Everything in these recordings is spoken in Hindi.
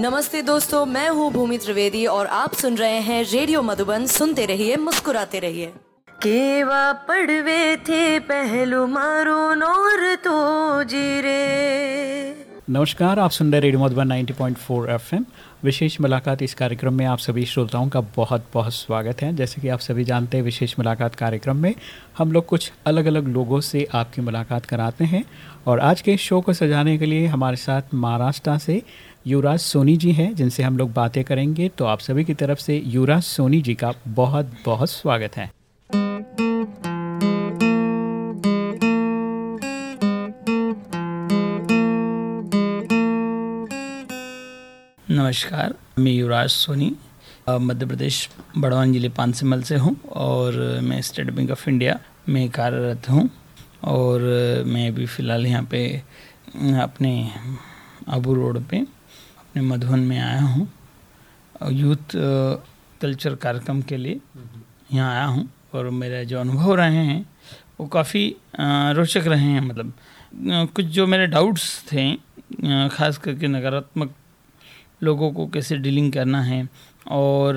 नमस्ते दोस्तों मैं हूँ भूमि त्रिवेदी और आप सुन रहे हैं रेडियो मधुबन। सुनते रहिए मुस्कुराते रहिए। केवा पड़वे थे पहलू मारो नोर तो जीरे। नमस्कार आप सुन रहे रेडियो मधुबन 90.4 एफएम। विशेष मुलाकात इस कार्यक्रम में आप सभी श्रोताओं का बहुत बहुत स्वागत है। जैसे कि आप सभी जानते हैं विशेष मुलाकात कार्यक्रम में हम लोग कुछ अलग अलग लोगों से आपकी मुलाकात कराते हैं। और आज के शो को सजाने के लिए हमारे साथ महाराष्ट्र से युवराज सोनी जी हैं, जिनसे हम लोग बातें करेंगे। तो आप सभी की तरफ़ से युवराज सोनी जी का बहुत बहुत स्वागत है। नमस्कार, मैं युवराज सोनी मध्य प्रदेश, बड़वान ज़िले पानसिमल से हूँ और मैं स्टेट बैंक ऑफ़ इंडिया में कार्यरत हूँ और मैं अभी फ़िलहाल यहाँ पे अपने आबू रोड पे अपने मधुबन में आया हूँ। यूथ कल्चर कार्यक्रम के लिए यहाँ आया हूँ और मेरे जो अनुभव रहे हैं वो काफ़ी रोचक रहे हैं। मतलब कुछ जो मेरे डाउट्स थे खास करके नकारात्मक लोगों को कैसे डीलिंग करना है और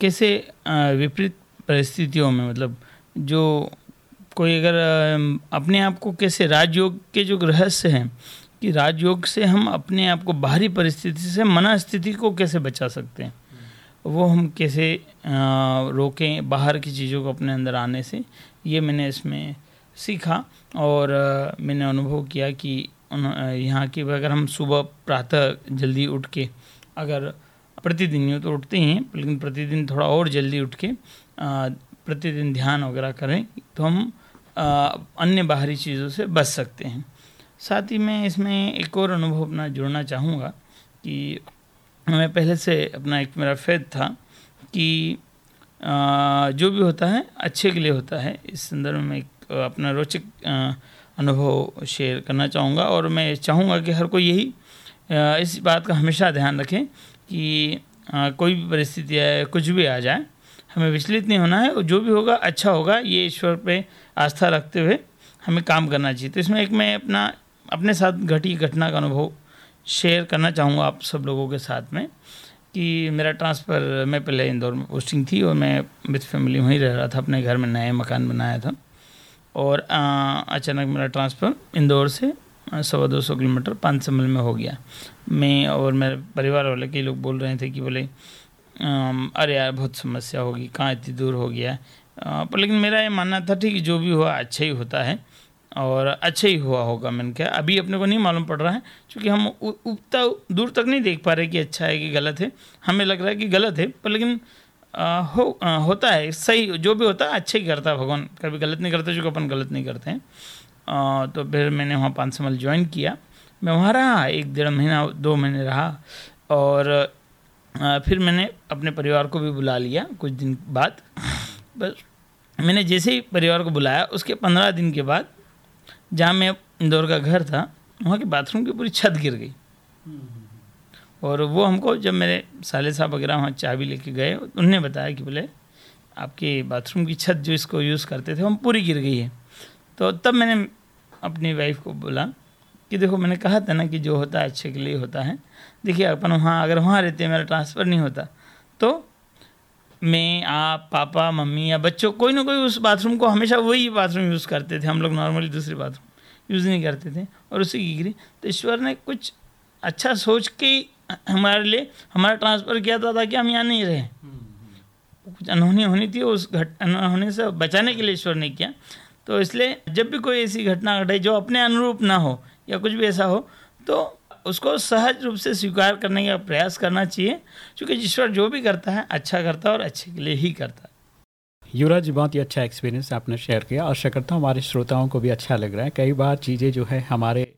कैसे विपरीत परिस्थितियों में मतलब जो कोई अगर अपने आप को कैसे राजयोग के जो रहस्य हैं कि राजयोग से हम अपने आप को बाहरी परिस्थिति से मना स्थिति को कैसे बचा सकते हैं? वो हम कैसे रोकें बाहर की चीज़ों को अपने अंदर आने से? ये मैंने इसमें सीखा और मैंने अनुभव किया कि यहाँ की अगर हम सुबह प्रातः जल्दी उठ के, अगर प्रतिदिन यूँ तो उठते ही हैं, लेकिन प्रतिदिन थोड़ा और जल्दी उठ के प्रतिदिन ध्यान वगैरह करें तो हम अन्य बाहरी चीज़ों से बच सकते हैं। साथ ही मैं इसमें एक और अनुभव अपना जोड़ना चाहूँगा कि मैं पहले से अपना एक मेरा फेद था कि जो भी होता है, अच्छे के लिए होता है। इस संदर्भ में एक अपना रोचक अनुभव शेयर करना चाहूँगा और मैं चाहूँगा कि हर कोई यही इस बात का हमेशा ध्यान रखें कि कोई भी परिस्थिति आए कुछ भी आ जाए, हमें विचलित नहीं होना है और जो भी होगा अच्छा होगा, ये ईश्वर पे आस्था रखते हुए हमें काम करना चाहिए। तो इसमें एक मैं अपना अपने साथ घटी घटना का अनुभव शेयर करना चाहूँगा आप सब लोगों के साथ में कि मेरा ट्रांसफ़र मैं पहले इंदौर में पोस्टिंग थी और मैं विथ फैमिली वहीं रह रहा था, अपने घर में नया मकान बनाया था। और अचानक मेरा ट्रांसफ़र इंदौर से सवा दो सौ किलोमीटर पाँच समल में हो गया। मैं और मेरे परिवार वाले कई लोग बोल रहे थे कि बोले अरे यार, बहुत समस्या होगी, कहाँ इतनी दूर हो गया? पर लेकिन मेरा ये मानना था, ठीक, जो भी हुआ अच्छा ही होता है। और अच्छा ही हुआ होगा मैंने कहा। अभी अपने को नहीं मालूम पड़ रहा है क्योंकि हम उतना दूर तक नहीं देख पा रहे कि अच्छा है कि गलत है। हमें लग रहा है कि गलत है पर लेकिन आ, हो आ, होता है सही जो भी होता है अच्छा ही करता है भगवान। कभी गलत नहीं करते जो अपन गलत नहीं करते हैं। आ, तो फिर मैंने वहाँ पाँच समल ज्वाइन किया। मैं वहाँ रहा एक डेढ़ महीना दो महीने रहा और आ, फिर मैंने अपने परिवार को भी बुला लिया कुछ दिन बाद। बस मैंने जैसे ही परिवार को बुलाया उसके पंद्रह दिन के बाद जहाँ मैं इंदौर का घर था, वहाँ के बाथरूम की पूरी छत गिर गई। और वो हमको जब मेरे साले साहब वगैरह वहाँ चाबी लेके गए उन्होंने बताया कि बोले, आपके बाथरूम की छत जो इसको यूज़ करते थे हम पूरी गिर गई है। तो तब मैंने अपनी वाइफ को बोला कि देखो, मैंने कहा था ना कि जो होता है, अच्छे के लिए होता है। देखिए, अपन वहाँ, अगर वहाँ रहते मेरा ट्रांसफ़र नहीं होता। तो मैं, आप, पापा, मम्मी या बच्चों, कोई ना कोई उस बाथरूम को हमेशा वही बाथरूम यूज़ करते थे। हम लोग नॉर्मली दूसरे बाथरूम यूज़ नहीं करते थे। और उसी की गिरी तो ईश्वर ने कुछ अच्छा सोच के हमारे लिए, हमारा ट्रांसफ़र किया था ताकि हम यहाँ नहीं रहे। कुछ अनहोनी होनी थी, उस घट, अनहोनी से बचाने के लिए ईश्वर ने किया। तो इसलिए जब भी कोई ऐसी घटना घटे जो अपने अनुरूप ना हो या कुछ भी ऐसा हो तो उसको सहज रूप से स्वीकार करने का प्रयास करना चाहिए, क्योंकि ईश्वर जो भी करता है अच्छा करता है और अच्छे के लिए ही करता है। युवराज जी, बहुत ही अच्छा एक्सपीरियंस आपने शेयर किया। आशा करता हूँ हमारे श्रोताओं को भी अच्छा लग रहा है। कई बार चीज़ें जो है हमारे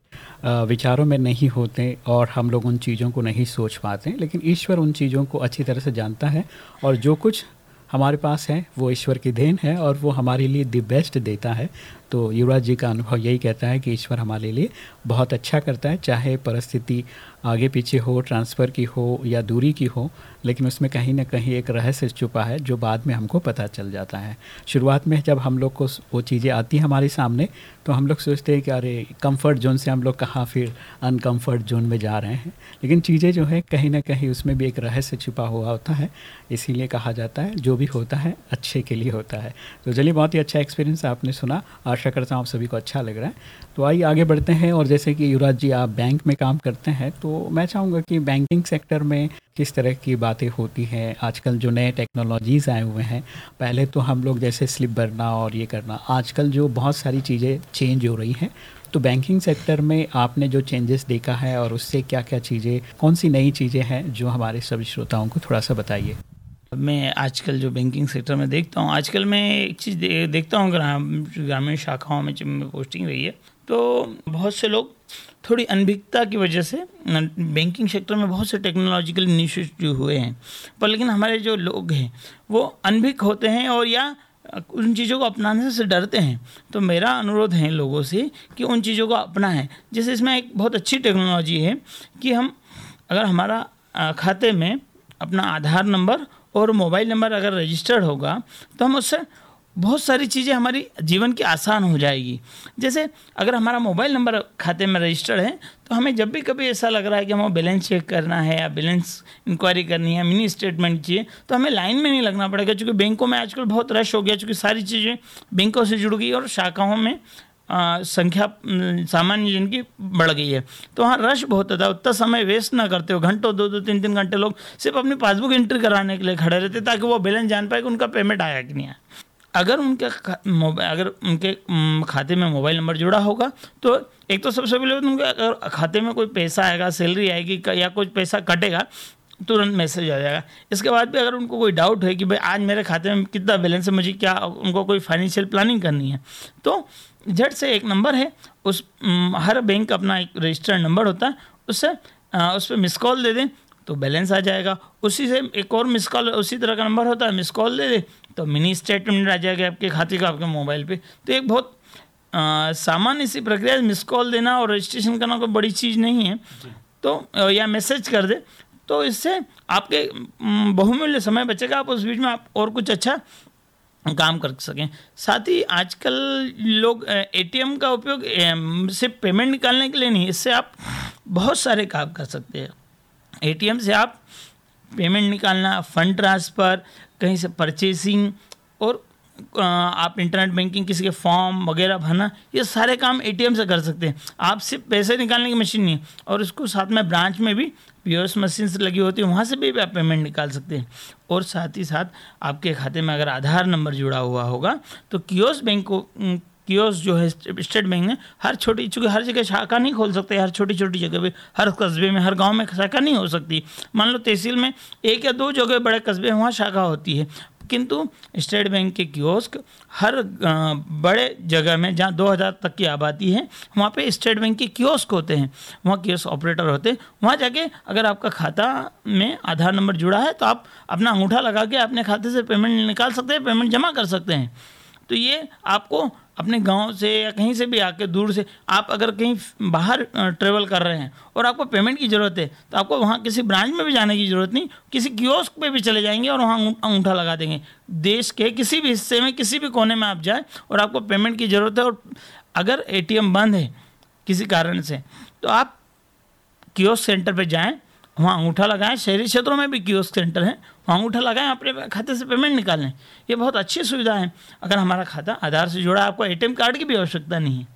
विचारों में नहीं होते और हम लोग उन चीज़ों को नहीं सोच पाते लेकिन ईश्वर उन चीज़ों को अच्छी तरह से जानता है और जो कुछ हमारे पास है, वो ईश्वर की देन है और वो हमारे लिए दी बेस्ट देता है। तो युवराज जी का अनुभव यही कहता है कि ईश्वर हमारे लिए बहुत अच्छा करता है, चाहे परिस्थिति आगे पीछे हो, ट्रांसफ़र की हो या दूरी की हो, लेकिन उसमें कहीं ना कहीं एक रहस्य छुपा है जो बाद में हमको पता चल जाता है। शुरुआत में जब हम लोग को वो चीज़ें आती हैं हमारे सामने तो हम लोग सोचते हैं कि अरे कंफर्ट जोन से हम लोग कहाँ फिर अनकम्फर्ट जोन में जा रहे हैं। लेकिन चीज़ें जो है, कहीं ना कहीं उसमें भी एक रहस्य छुपा हुआ होता है, इसीलिए कहा जाता है, जो भी होता है, अच्छे के लिए होता है। तो चलिए, बहुत ही अच्छा एक्सपीरियंस आपने सुना। आशा करता हूँ आप सभी को अच्छा लग रहा है। तो आइए आगे बढ़ते हैं और जैसे कि युवराज जी, आप बैंक में काम करते हैं तो मैं चाहूँगा कि बैंकिंग सेक्टर में किस तरह की बातें होती हैं? आजकल जो नए टेक्नोलॉजीज़ आए हुए हैं, पहले तो हम लोग जैसे स्लिप भरना और ये करना, आजकल जो बहुत सारी चीज़ें चेंज हो रही हैं। तो बैंकिंग सेक्टर में आपने जो चेंजेस देखा है और उससे क्या क्या चीज़ें, कौन सी नई चीज़ें हैं, जो हमारे सभी श्रोताओं को थोड़ा सा बताइए। मैं आजकल जो बैंकिंग सेक्टर में देखता हूँ आजकल मैं एक चीज़ दे, देखता हूँ ग्राम ग्रामीण शाखाओं में जब पोस्टिंग रही है तो बहुत से लोग थोड़ी अनभिज्ञता की वजह से बैंकिंग सेक्टर में बहुत से टेक्नोलॉजिकल इनिशिएटिव हुए हैं पर लेकिन हमारे जो लोग हैं वो अनभिज्ञ होते हैं और या उन चीज़ों को अपनाने से डरते हैं। तो मेरा अनुरोध है लोगों से कि उन चीज़ों को अपनाएँ। जैसे इसमें एक बहुत अच्छी टेक्नोलॉजी है कि हम अगर हमारा खाते में अपना आधार नंबर और मोबाइल नंबर अगर रजिस्टर्ड होगा तो हम उससे बहुत सारी चीज़ें हमारी जीवन की आसान हो जाएगी। जैसे, अगर हमारा मोबाइल नंबर खाते में रजिस्टर्ड है तो हमें जब भी कभी ऐसा लग रहा है कि हमें बैलेंस चेक करना है या बैलेंस इंक्वायरी करनी है, मिनी स्टेटमेंट चाहिए तो हमें लाइन में नहीं लगना पड़ेगा, क्योंकि बैंकों में आजकल बहुत रश हो गया, क्योंकि सारी चीज़ें बैंकों से जुड़ गई और शाखाओं में संख्या सामान्य जन की बढ़ गई है। तो वहाँ रश बहुत होता है उतना समय वेस्ट ना करते हो। घंटों, दो दो, तीन तीन घंटे लोग सिर्फ़ अपनी पासबुक एंट्री कराने के लिए खड़े रहते ताकि वो बैलेंस जान पाए कि उनका पेमेंट आया कि नहीं आया। अगर उनके अगर उनके खाते में मोबाइल नंबर जुड़ा होगा तो एक तो सबसे पहले उनके, अगर खाते में कोई पैसा आएगा सैलरी आएगी, या कुछ पैसा कटेगा तुरंत मैसेज आ जाएगा। इसके बाद भी अगर उनको कोई डाउट है कि भाई आज मेरे खाते में कितना बैलेंस है मुझे क्या उनको कोई फाइनेंशियल प्लानिंग करनी है तो झट से एक नंबर है उस हर बैंक अपना एक रजिस्टर्ड नंबर होता है उससे उस पर मिस कॉल दे दें तो बैलेंस आ जाएगा। उसी से एक और मिस कॉल उसी तरह का नंबर होता है मिस कॉल दे दे तो मिनी स्टेटमेंट आ जाएगा आपके खाते का आपके मोबाइल पे। तो एक बहुत सामान्य सी प्रक्रिया मिस कॉल देना और रजिस्ट्रेशन करना कोई बड़ी चीज़ नहीं है। तो या मैसेज कर दे तो इससे आपके बहुमूल्य समय बचेगा, आप उस बीच में आप और कुछ अच्छा काम कर सकें। साथ ही आजकल लोग एटीएम का उपयोग सिर्फ़ पेमेंट निकालने के लिए नहीं, इससे आप बहुत सारे काम कर सकते हैं। एटीएम से आप पेमेंट निकालना फंड ट्रांसफ़र कहीं से परचेसिंग और आप इंटरनेट बैंकिंग किसी के फॉर्म वगैरह भरना, ये सारे काम एटीएम से कर सकते हैं। आप सिर्फ़ पैसे निकालने की मशीन नहीं है, और उसको साथ में ब्रांच में भी पीओएस मशीन से लगी होती है, वहाँ से भी आप पेमेंट निकाल सकते हैं। और साथ ही साथ आपके खाते में अगर आधार नंबर जुड़ा हुआ होगा तो कियोस बैंक को कियोस जो है स्टेट बैंक में हर छोटी, चूँकि हर जगह शाखा नहीं खोल सकते, हर छोटी छोटी जगह पे, हर कस्बे में, हर गाँव में शाखा नहीं हो सकती। मान लो तहसील में एक या दो जगह बड़े कस्बे वहाँ शाखा होती है। किंतु स्टेट बैंक के कियोस्क हर बड़े जगह में जहाँ 2000 तक की आबादी है, वहाँ पे स्टेट बैंक के कियोस्क होते हैं। वहाँ कियोस्क ऑपरेटर होते हैं। वहाँ जाके अगर आपका खाता में आधार नंबर जुड़ा है तो आप अपना अंगूठा लगा के अपने खाते से पेमेंट निकाल सकते हैं पेमेंट जमा कर सकते हैं। तो ये आपको अपने गाँव से या कहीं से भी आके दूर से आप अगर कहीं बाहर ट्रेवल कर रहे हैं और आपको पेमेंट की ज़रूरत है तो आपको वहाँ किसी ब्रांच में भी जाने की ज़रूरत नहीं, किसी कियोस्क पे भी चले जाएँगे और वहाँ अंगूठा लगा देंगे। देश के किसी भी हिस्से में, किसी भी कोने में आप जाए और आपको पेमेंट की ज़रूरत है और अगर एटीएम बंद है किसी कारण से तो आप कियोस्क सेंटर पर जाएँ वहाँ अंगूठा लगाएँ, शहरी क्षेत्रों में भी कियोस्क सेंटर है, वहाँ अंगूठा लगाएँ, अपने खाते से पेमेंट निकालें। ये बहुत अच्छी सुविधा है। अगर हमारा खाता आधार से जुड़ा आपको ए कार्ड की भी आवश्यकता नहीं है।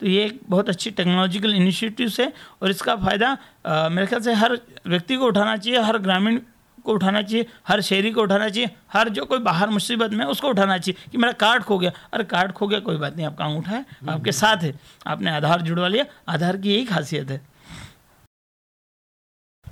तो ये एक बहुत अच्छी टेक्नोलॉजिकल इनिशिएटिव है और इसका फ़ायदा मेरे ख्याल से हर व्यक्ति को उठाना चाहिए, हर ग्रामीण को उठाना चाहिए, हर शहरी को उठाना चाहिए, हर जो कोई बाहर मुसीबत में उसको उठाना चाहिए कि मेरा कार्ड खो गया। अरे कार्ड खो गया, कोई बात नहीं, आपका अंगूठा है, आपके साथ है, आपने आधार जुड़वा लिया, आधार की यही खासियत है।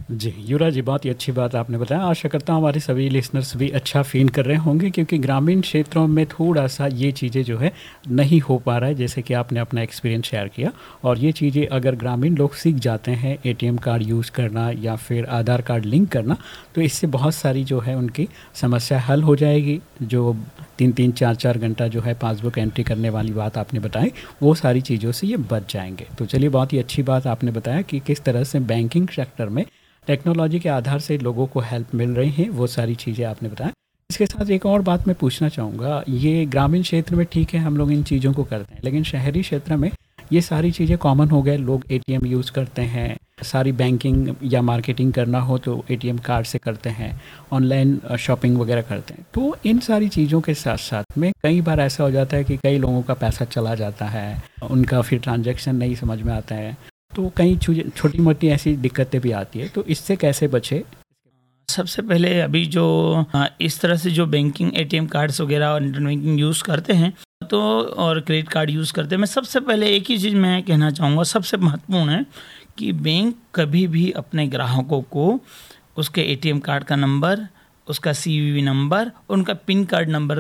जी, युवराज जी, बहुत ही अच्छी बात आपने बताया। आशा करता हूँ हमारे सभी लिसनर्स भी अच्छा फील कर रहे होंगे, क्योंकि ग्रामीण क्षेत्रों में थोड़ा सा ये चीज़ें जो है नहीं हो पा रहा है, जैसे कि आपने अपना एक्सपीरियंस शेयर किया। और ये चीज़ें अगर ग्रामीण लोग सीख जाते हैं एटीएम कार्ड यूज़ करना या फिर आधार कार्ड लिंक करना तो इससे बहुत सारी जो है उनकी समस्या हल हो जाएगी। जो तीन तीन चार चार घंटा जो है पासबुक एंट्री करने वाली बात आपने बताई, वो सारी चीज़ों से ये बच जाएँगे। तो चलिए, बहुत ही अच्छी बात आपने बताया कि किस तरह से बैंकिंग सेक्टर में टेक्नोलॉजी के आधार से लोगों को हेल्प मिल रही है, वो सारी चीज़ें आपने बताया। इसके साथ एक और बात मैं पूछना चाहूँगा, ये ग्रामीण क्षेत्र में ठीक है, हम लोग इन चीज़ों को करते हैं, लेकिन शहरी क्षेत्र में ये सारी चीज़ें कॉमन हो गए, लोग एटीएम यूज़ करते हैं, सारी बैंकिंग या मार्केटिंग करना हो तो एटीएम कार्ड से करते हैं ऑनलाइन शॉपिंग वगैरह करते हैं। तो इन सारी चीज़ों के साथ साथ में कई बार ऐसा हो जाता है कि कई लोगों का पैसा चला जाता है, उनका फिर ट्रांजेक्शन नहीं समझ में आता है तो कई छोटी मोटी ऐसी दिक्कतें भी आती है तो इससे कैसे बचे? सबसे पहले अभी जो इस तरह से जो बैंकिंग एटीएम कार्ड्स वगैरह और इंटरनेट बैंकिंग यूज़ करते हैं तो और क्रेडिट कार्ड यूज़ करते हैं, मैं सबसे पहले एक ही चीज़ मैं कहना चाहूँगा, सबसे महत्वपूर्ण है कि बैंक कभी भी अपने ग्राहकों को उसके एटीएम कार्ड का नंबर उसका सीवीवी नंबर उनका पिन कार्ड नंबर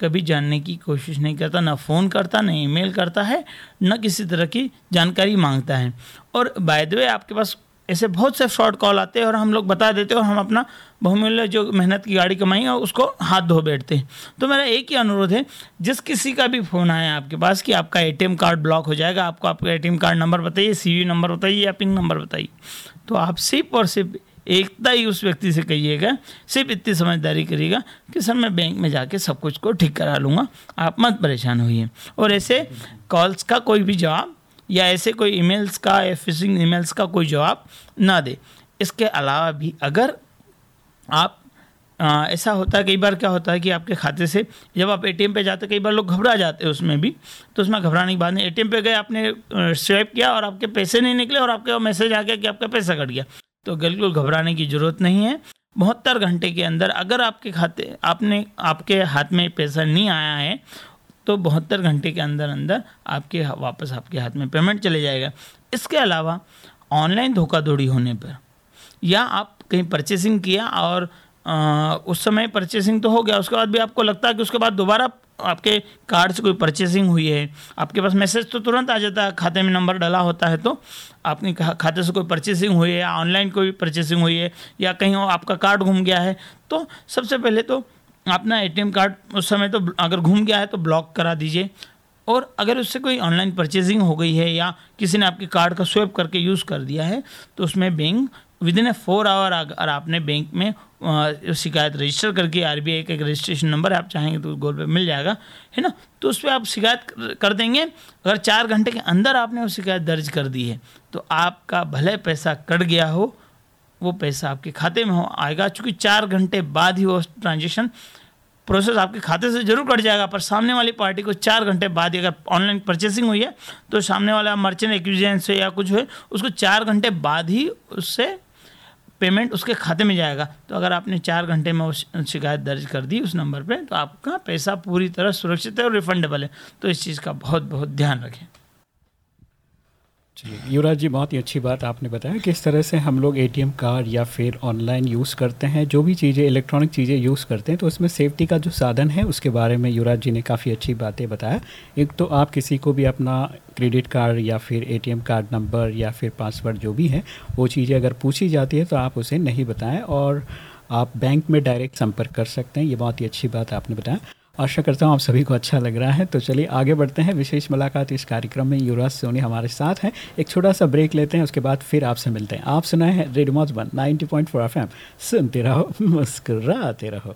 कभी जानने की कोशिश नहीं करता, ना फ़ोन करता, ना ईमेल करता है, न किसी तरह की जानकारी माँगता है। और बाय द वे आपके पास ऐसे बहुत से फ्रॉड कॉल आते हैं और हम लोग बता देते हैं और हम अपना बहुमूल्य जो मेहनत की गाड़ी कमाई है, उसको हाथ धो बैठते हैं। तो मेरा एक ही अनुरोध है, जिस किसी का भी फ़ोन आया आपके पास कि आपका एटीएम कार्ड ब्लॉक हो जाएगा, आपको आपका एटीएम कार्ड नंबर बताइए सी नंबर बताइए या पिन नंबर बताइए तो आप सिर्फ़ और सिर्फ़ एकता ही उस व्यक्ति से कहिएगा सिर्फ़ इतनी समझदारी करिएगा कि सर मैं बैंक में जाके सब कुछ को ठीक करा लूँगा आप मत परेशान होइए। और ऐसे कॉल्स का कोई भी जवाब या ऐसे कोई ईमेल्स का या फिशिंग ईमेल्स का कोई जवाब ना दे। इसके अलावा भी अगर आप आ, ऐसा होता है कई बार क्या होता है कि आपके खाते से जब आप एटीएम पे जाते कई बार लोग घबरा जाते हैं उसमें भी तो उसमें घबराने की बात नहीं एटीएम पे गए आपने स्वैप किया और आपके पैसे नहीं निकले और आपके मैसेज आ गया कि आपका पैसा कट गया। तो बिल्कुल घबराने की ज़रूरत नहीं है। बहत्तर घंटे के अंदर अगर आपके खाते, आपने, आपके हाथ में पैसा नहीं आया है तो बहत्तर घंटे के अंदर अंदर आपके वापस आपके हाथ में पेमेंट चले जाएगा। इसके अलावा ऑनलाइन धोखाधड़ी होने पर या आप कहीं परचेसिंग किया और आ, उस समय परचेसिंग तो हो गया। उसके बाद भी आपको लगता है कि उसके बाद दोबारा आपके कार्ड से कोई परचेसिंग हुई है। आपके पास मैसेज तो तुरंत आ जाता है खाते में नंबर डला होता है तो आपके खाते से कोई परचेसिंग हुई है या ऑनलाइन कोई परचेसिंग हुई है या कहीं आपका कार्ड घूम गया है तो सबसे पहले तो अपना एटीएम कार्ड उस समय तो अगर घूम गया है तो ब्लॉक करा दीजिए। और अगर उससे कोई ऑनलाइन परचेजिंग हो गई है या किसी ने आपके कार्ड का स्वेप करके यूज़ कर दिया है तो उसमें bank within a four hour अगर आपने बैंक में शिकायत रजिस्टर करके आर बी आई का एक रजिस्ट्रेशन नंबर आप चाहेंगे तो गोल पे मिल जाएगा, है ना? तो उस पर आप शिकायत कर देंगे। अगर चार घंटे के अंदर आपने वो शिकायत दर्ज कर दी है तो आपका भले पैसा कट गया हो, वो पैसा आपके खाते में हो, आएगा। चूँकि चार घंटे बाद ही वो ट्रांजेक्शन प्रोसेस आपके खाते से ज़रूर कट जाएगा, पर सामने वाली पार्टी को चार घंटे बाद ही अगर ऑनलाइन परचेसिंग हुई है तो सामने वाला मर्चेंट एक्विजेंस है या कुछ हुए उसको चार घंटे बाद ही उससे पेमेंट उसके खाते में जाएगा। तो अगर आपने चार घंटे में उस शिकायत दर्ज कर दी उस नंबर पर तो आपका पैसा पूरी तरह सुरक्षित है और रिफंडेबल है। तो इस चीज़ का बहुत बहुत ध्यान रखें। युवराज जी, बहुत ही अच्छी बात आपने बताया किस तरह से हम लोग एटीएम कार्ड या फिर ऑनलाइन यूज़ करते हैं। जो भी चीज़ें इलेक्ट्रॉनिक चीज़ें यूज़ करते हैं तो उसमें सेफ्टी का जो साधन है, उसके बारे में युवराज जी ने काफ़ी अच्छी बातें बताया। एक तो आप किसी को भी अपना क्रेडिट कार्ड या फिर एटीएम कार्ड नंबर या फिर पासवर्ड जो भी है, वो चीज़ें अगर पूछी जाती है तो आप उसे नहीं बताएँ और आप बैंक में डायरेक्ट संपर्क कर सकते हैं। ये बहुत ही अच्छी बात आपने बताया। आशा करता हूँ आप सभी को अच्छा लग रहा है। तो चलिए आगे बढ़ते हैं। विशेष मुलाकात इस कार्यक्रम में युवराज सोनी हमारे साथ हैं। एक छोटा सा ब्रेक लेते हैं, उसके बाद फिर आपसे मिलते हैं। आप सुनाए हैं रेडमोज मॉजबन नाइनटी पॉइंट फोर एफ़ सुनते रहो, मुस्कुराते रहो।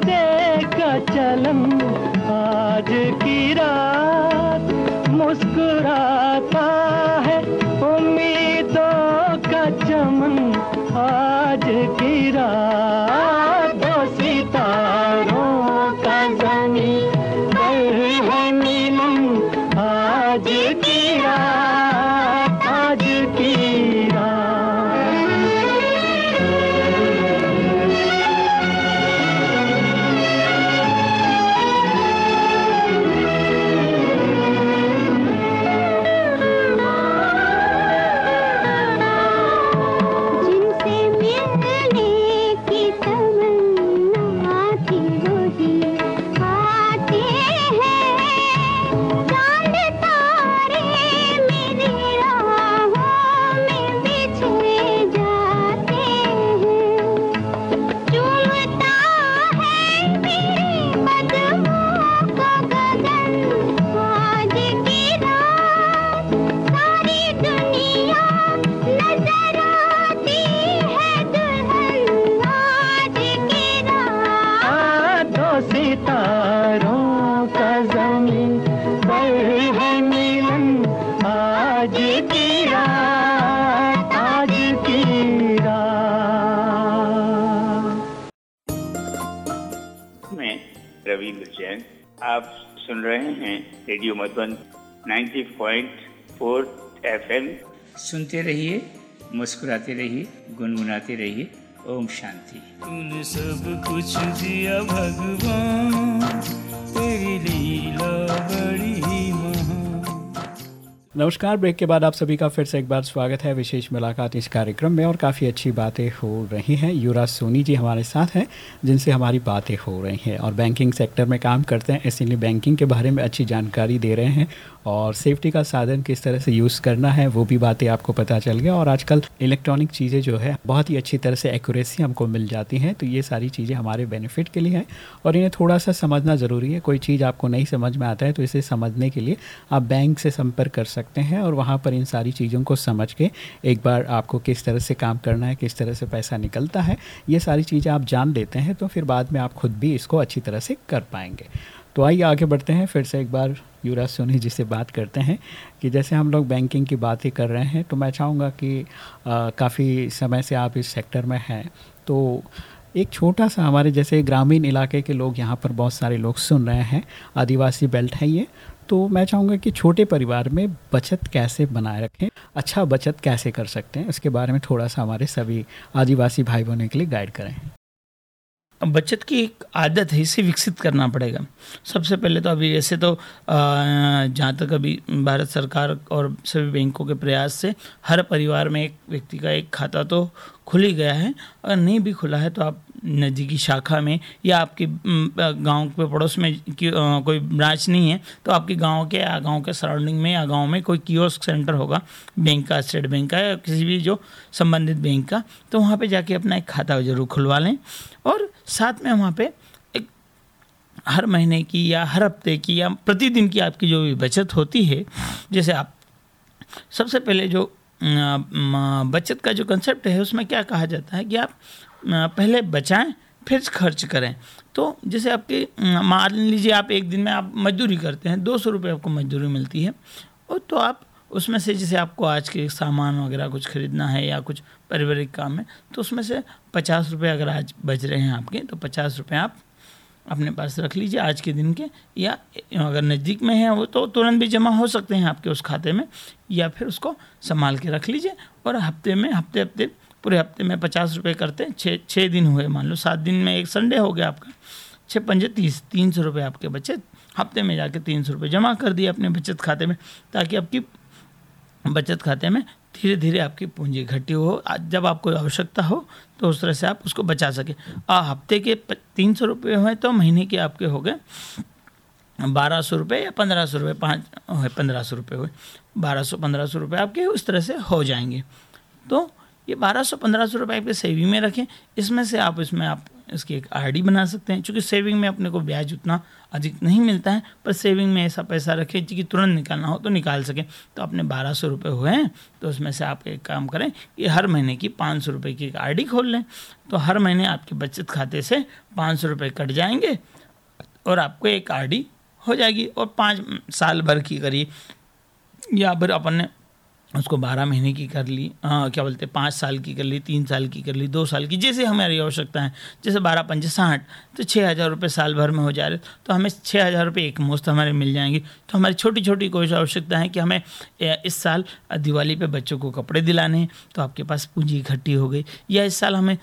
पर्दे चलन आज की रात मुस्कुराता है। उम्मीदों का चमन आज की रात 90.4 एफएम सुनते रहिए मुस्कुराते रहिए गुनगुनाते रहिए। ओम शांति। तूने सब कुछ दिया भगवान तेरी लीला बड़ी ही नमस्कार ब्रेक के बाद आप सभी का फिर से एक बार स्वागत है। विशेष मुलाकात इस कार्यक्रम में और काफ़ी अच्छी बातें हो रही हैं। युवराज सोनी जी हमारे साथ हैं जिनसे हमारी बातें हो रही हैं और बैंकिंग सेक्टर में काम करते हैं इसीलिए बैंकिंग के बारे में अच्छी जानकारी दे रहे हैं और सेफ्टी का साधन किस तरह से यूज़ करना है, वो भी बातें आपको पता चल गया। और आजकल इलेक्ट्रॉनिक चीज़ें जो है, बहुत ही अच्छी तरह से एक्यूरेसी हमको मिल जाती हैं तो ये सारी चीज़ें हमारे बेनिफिट के लिए हैं। और इन्हें थोड़ा सा समझना ज़रूरी है, कोई चीज़ आपको नहीं समझ में आता है तो इसे समझने के लिए आप बैंक से संपर्क कर सकते हैं और वहाँ पर इन सारी चीज़ों को समझ के एक बार आपको किस तरह से काम करना है, किस तरह से पैसा निकलता है, ये सारी चीज़ें आप जान लेते हैं तो फिर बाद में आप खुद भी इसको अच्छी तरह से कर पाएँगे। तो आइए आगे बढ़ते हैं, फिर से एक बार युवराज सोनी जी से बात करते हैं कि जैसे हम लोग बैंकिंग की बातें कर रहे हैं तो मैं चाहूँगा कि काफ़ी समय से आप इस सेक्टर में हैं। तो एक छोटा सा हमारे जैसे ग्रामीण इलाके के लोग यहाँ पर बहुत सारे लोग सुन रहे हैं, आदिवासी बेल्ट है ये। तो मैं चाहूँगा कि छोटे परिवार में बचत कैसे बनाए रखें अच्छा बचत कैसे कर सकते हैं, इसके बारे में थोड़ा सा हमारे सभी आदिवासी भाई बहनों के लिए गाइड करें। बचत की एक आदत है, इसे विकसित करना पड़ेगा। सबसे पहले तो अभी ऐसे तो जहाँ तक अभी भारत सरकार और सभी बैंकों के प्रयास से हर परिवार में एक व्यक्ति का एक खाता तो खुल ही गया है और नहीं भी खुला है तो आप नज़दीकी शाखा में या आपके गाँव के पड़ोस में कोई ब्रांच नहीं है तो आपके गाँव के या गाँव के सराउंडिंग में या गाँव में कोई कियोस्क सेंटर होगा, बैंक का, स्टेट बैंक का या किसी भी जो संबंधित बैंक का तो वहाँ पे जाके अपना एक खाता ज़रूर खुलवा लें। और साथ में वहाँ पे एक हर महीने की या हर हफ़्ते की या प्रतिदिन की आपकी जो भी बचत होती है, जैसे आप सबसे पहले जो बचत का जो कंसेप्ट है, उसमें क्या कहा जाता है कि आप पहले बचाएँ, फिर खर्च करें। तो जैसे आपके मान लीजिए आप एक दिन में आप मजदूरी करते हैं, दो सौ रुपये आपको मजदूरी मिलती है। और तो आप उसमें से जैसे आपको आज के सामान वगैरह कुछ ख़रीदना है या कुछ पारिवारिक काम है तो उसमें से पचास रुपये अगर आज बच रहे हैं आपके तो पचास रुपये आप अपने पास रख लीजिए आज के दिन के, या अगर नज़दीक में है वो तो तुरंत भी जमा हो सकते हैं आपके उस खाते में, या फिर उसको संभाल के रख लीजिए, और हफ़्ते में, हफ़्ते हफ़्ते, पूरे हफ़्ते में पचास रुपये करते छः छः दिन हुए, मान लो सात दिन में एक संडे हो गया आपका, छः पंजे तीस, तीन सौ रुपये आपके बचे, हफ़्ते में जाके तीन सौ रुपये जमा कर दिए अपने बचत खाते में, ताकि आपकी बचत खाते में धीरे धीरे आपकी पूंजी घटी हो जब आपको आवश्यकता हो तो उस तरह से आप उसको बचा सके। हफ़्ते के तीन सौ रुपये हुए तो महीने के आपके हो गए। बारह सौ रुपये या पंद्रह सौ रुपये, पाँच पंद्रह सौ रुपये हुए। बारह सौ, पंद्रह सौ रुपये आपके उस तरह से हो जाएँगे। तो ये बारह सौ, पंद्रह सौ रुपये आपके सेविंग में रखें। इसमें से आप, इसमें आप इसकी एक आरडी बना सकते हैं। क्योंकि सेविंग में अपने को ब्याज उतना अधिक नहीं मिलता है, पर सेविंग में ऐसा पैसा रखें कि तुरंत निकालना हो तो निकाल सकें। तो अपने बारह सौ रुपये हुए हैं तो उसमें से आप एक काम करें कि हर महीने की पाँच सौ रुपये की एक आरडी खोल लें। तो हर महीने आपके बचत खाते से पाँच सौ रुपये कट जाएँगे और आपको एक आरडी हो जाएगी। और पाँच साल भर की करिए, या फिर अपन ने उसको बारह महीने की कर ली आ, क्या बोलते हैं पाँच साल की कर ली तीन साल की कर ली दो साल की जैसे हमारी आवश्यकता है जैसे बारह पंच साठ तो छः हज़ार रुपये साल भर में हो जा रहे तो हमें छः हज़ार रुपये एक मुश्त हमारे मिल जाएँगे। तो हमारी छोटी छोटी कोई आवश्यकता है कि हमें इस साल दिवाली पे बच्चों को कपड़े दिलाने हैं तो आपके पास पूंजी इकट्ठी हो गई या इस साल हमें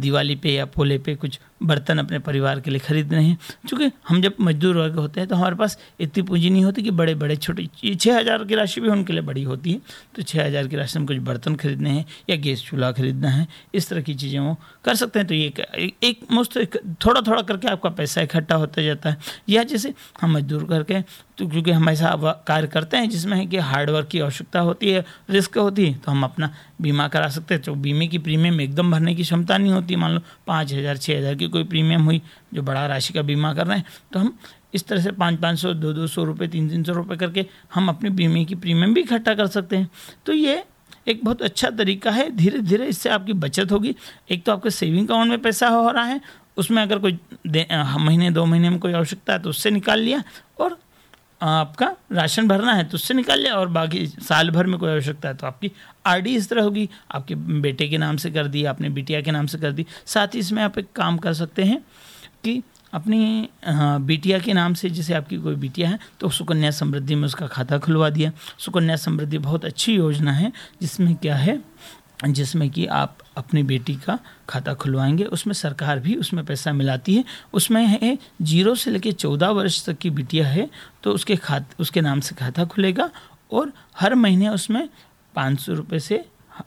दिवाली पे या पोले पे कुछ बर्तन अपने परिवार के लिए खरीद रहे हैं। चूँकि हम जब मजदूर वर्ग होते हैं तो हमारे पास इतनी पूंजी नहीं होती कि बड़े बड़े छोटे छः हज़ार की राशि भी उनके लिए बड़ी होती है। तो छः हज़ार की राशि में कुछ बर्तन खरीदने हैं या गैस चूल्हा खरीदना है, इस तरह की चीज़ें वो कर सकते हैं। तो ये एक मुफ़्त थोड़ा थोड़ा करके आपका पैसा इकट्ठा होता जाता है। या जैसे हम मजदूर करके तो क्योंकि हम ऐसा कार्य करते हैं जिसमें है कि हार्डवर्क की आवश्यकता होती है, रिस्क होती है तो हम अपना बीमा करा सकते हैं। तो बीमे की प्रीमियम एकदम भरने की क्षमता नहीं होती। मान लो पाँच हज़ार छः हज़ार की कोई प्रीमियम हुई जो बड़ा राशि का बीमा कर रहे हैं तो हम इस तरह से पाँच पाँच सौ, दो दो सौ रुपये, तीन तीन सौ रुपये करके हम अपने बीमे की प्रीमियम भी इकट्ठा कर सकते हैं। तो ये एक बहुत अच्छा तरीका है। धीरे धीरे इससे आपकी बचत होगी। एक तो आपके सेविंग अकाउंट में पैसा हो रहा है, उसमें अगर कोई महीने, दो महीने में कोई आवश्यकता है तो उससे निकाल लिया और आपका राशन भरना है तो उससे निकाल लिया और बाकी साल भर में कोई आवश्यकता है तो आपकी आरडी इस तरह होगी। आपके बेटे के नाम से कर दी, आपने बिटिया के नाम से कर दी। साथ ही इसमें आप एक काम कर सकते हैं कि अपनी बिटिया के नाम से जैसे आपकी कोई बिटिया है तो सुकन्या समृद्धि में उसका खाता खुलवा दिया। सुकन्या समृद्धि बहुत अच्छी योजना है, जिसमें क्या है जिसमें कि आप अपनी बेटी का खाता खुलवाएँगे, उसमें सरकार भी उसमें पैसा मिलाती है। उसमें है ज़ीरो से लेकर चौदह वर्ष तक की बिटिया है तो उसके खात, उसके नाम से खाता खुलेगा और हर महीने उसमें पाँच सौ रुपये से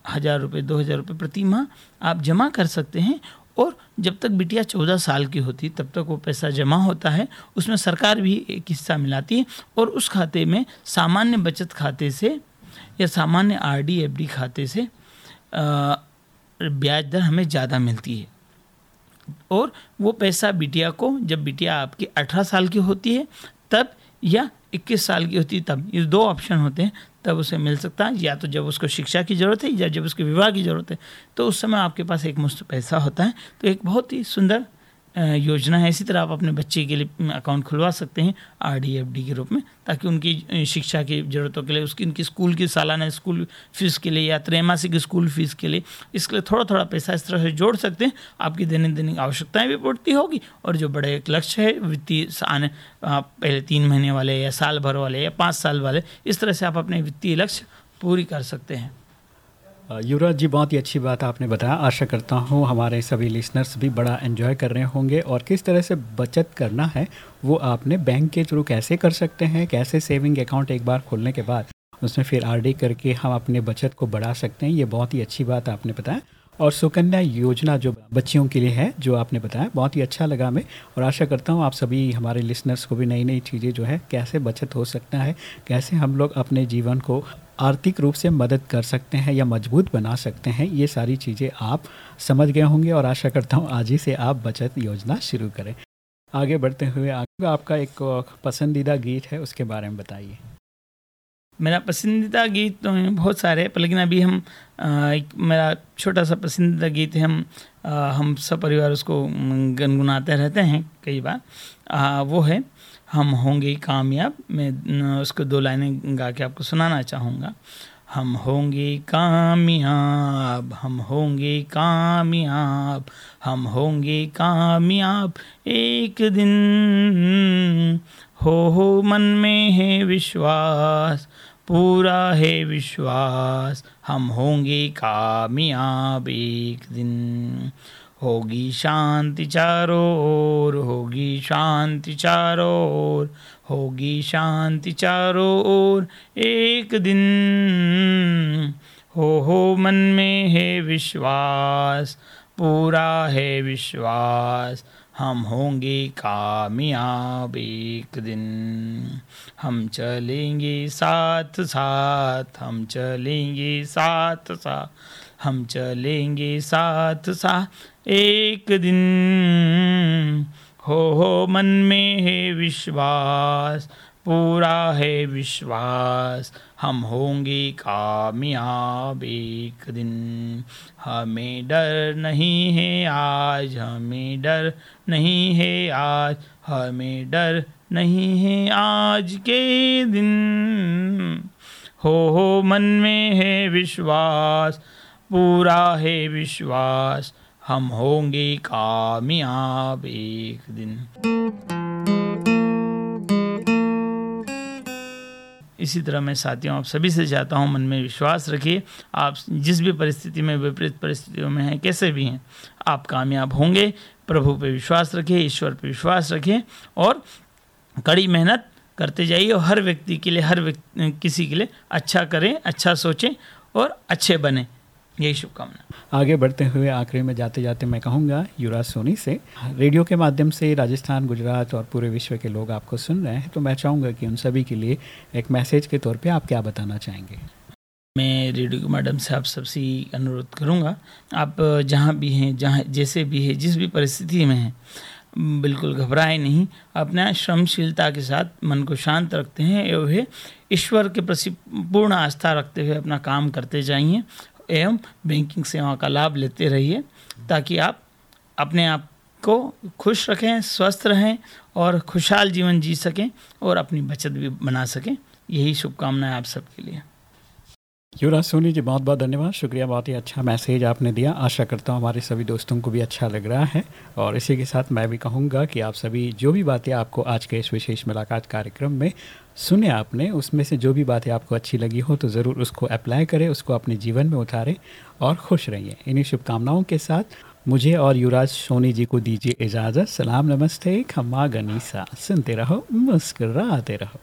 हज़ार रुपये, दो हज़ार रुपये प्रति माह आप जमा कर सकते हैं और जब तक बिटिया चौदह साल की होती तब तक वो पैसा जमा होता है। उसमें सरकार भी एक हिस्सा मिलाती है और उस खाते में सामान्य बचत खाते से या सामान्य आर डी एफ़ डी खाते से ब्याज दर हमें ज़्यादा मिलती है। और वो पैसा बिटिया को, जब बिटिया आपकी अठारह साल की होती है, तब या इक्कीस साल की होती है, तब, ये दो ऑप्शन होते हैं, तब उसे मिल सकता है, या तो जब उसको शिक्षा की ज़रूरत है, या जब उसके विवाह की ज़रूरत है। तो उस समय आपके पास एक मुश्त पैसा होता है। तो एक बहुत ही सुंदर योजना है। इसी तरह आप अपने बच्चे के लिए अकाउंट खुलवा सकते हैं आर डी एफ़ डी के रूप में, ताकि उनकी शिक्षा की ज़रूरतों के लिए, उसकी, उनकी स्कूल की सालाना स्कूल फ़ीस के लिए या त्रैमासिक स्कूल फ़ीस के लिए, इसके लिए थोड़ा थोड़ा पैसा इस तरह से जोड़ सकते हैं। आपकी दैनिक दैनिक आवश्यकताएँ भी पूर्ति होगी और जो बड़े एक लक्ष्य है, वित्तीय आने पहले तीन महीने वाले या साल भर वाले या पाँच साल वाले, इस तरह से आप अपने वित्तीय लक्ष्य पूरी कर सकते हैं। युवराज जी, बहुत ही अच्छी बात आपने बताया। आशा करता हूँ हमारे सभी लिसनर्स भी बड़ा एंजॉय कर रहे होंगे और किस तरह से बचत करना है, वो आपने बैंक के थ्रू कैसे कर सकते हैं, कैसे सेविंग अकाउंट एक बार खोलने के बाद उसमें फिर आरडी करके हम अपने बचत को बढ़ा सकते हैं, ये बहुत ही अच्छी बात आपने बताया। और सुकन्या योजना जो बच्चियों के लिए है, जो आपने बताया, बहुत ही अच्छा लगा हमें और आशा करता हूँ आप सभी हमारे लिसनर्स को भी नई नई चीज़ें जो है, कैसे बचत हो सकता है, कैसे हम लोग अपने जीवन को आर्थिक रूप से मदद कर सकते हैं या मज़बूत बना सकते हैं ये सारी चीज़ें आप समझ गए होंगे और आशा करता हूँ आज ही से आप बचत योजना शुरू करें। आगे बढ़ते हुए आगे आपका एक पसंदीदा गीत है उसके बारे में बताइए। मेरा पसंदीदा गीत तो बहुत सारे हैं लेकिन अभी हम आ, एक मेरा छोटा सा पसंदीदा गीत है हम आ, हम सब परिवार उसको गुनगुनाते रहते हैं कई बार। आ, वो है हम होंगे कामयाब। मैं उसको दो लाइनें गा के आपको सुनाना चाहूँगा। हम होंगे कामयाब, हम होंगे कामयाब, हम होंगे कामयाब। एक दिन हो हो, मन में है विश्वास, पूरा है विश्वास। हम होंगे कामयाब एक दिन। होगी शांति चारों ओर, होगी शांति चारों ओर, होगी शांति चारों ओर, एक दिन। हो हो, मन में है विश्वास, पूरा है विश्वास, हम होंगे कामयाब एक दिन। हम चलेंगे साथ साथ, हम चलेंगे साथ साथ, हम चलेंगे साथ साथ एक दिन हो हो, मन में है विश्वास, पूरा है विश्वास। हम होंगे कामयाब एक दिन। हमें डर नहीं है आज, हमें डर नहीं है आज, हमें डर नहीं है आज के दिन। हो हो, मन में है विश्वास, पूरा है विश्वास। हम होंगे कामयाब एक दिन। इसी तरह मैं साथियों, आप सभी से चाहता हूँ, मन में विश्वास रखिए, आप जिस भी परिस्थिति में, विपरीत परिस्थितियों में हैं, कैसे भी हैं, आप कामयाब होंगे, प्रभु पे विश्वास रखिए, ईश्वर पे विश्वास रखिए, और कड़ी मेहनत करते जाइए, और हर व्यक्ति के लिए, हर व्यक्ति, किसी के लिए अच्छा करें अच्छा सोचें, और अच्छे बने। यही शुभकामना। आगे बढ़ते हुए आखिरी में जाते जाते मैं कहूँगा युवराज सोनी से रेडियो के माध्यम से राजस्थान गुजरात और पूरे विश्व के लोग आपको सुन रहे हैं तो मैं चाहूँगा कि उन सभी के लिए एक मैसेज के तौर पे आप क्या बताना चाहेंगे? मैं रेडियो के माध्यम से आप सबसे अनुरोध करूँगा आप जहाँ भी हैं जहाँ जैसे भी है जिस भी परिस्थिति में हैं बिल्कुल घबराए नहीं अपना श्रमशीलता के साथ मन को शांत रखते हैं एवं ईश्वर के प्रति पूर्ण आस्था रखते हुए अपना काम करते जाइए एवं बैंकिंग सेवाओं का लाभ लेते रहिए, ताकि आप अपने आप को खुश रखें, स्वस्थ रहें और खुशहाल जीवन जी सकें और अपनी बचत भी बना सकें। यही शुभकामनाएँ आप सबके लिए। युवराज सोनी जी, बहुत बहुत धन्यवाद। शुक्रिया, बहुत ही अच्छा मैसेज आपने दिया। आशा करता हूँ हमारे सभी दोस्तों को भी अच्छा लग रहा है। और इसी के साथ मैं भी कहूँगा कि आप सभी जो भी बातें आपको आज के इस विशेष मुलाकात कार्यक्रम में सुने आपने, उसमें से जो भी बातें आपको अच्छी लगी हो तो ज़रूर उसको अप्लाई करें, उसको अपने जीवन में उतारें और खुश रहिए। इन्हीं शुभकामनाओं के साथ मुझे और युवराज सोनी जी को दीजिए इजाज़त। सलाम, नमस्ते, खम्मा, गनीसा। सुनते रहो, मुस्कराते रहो।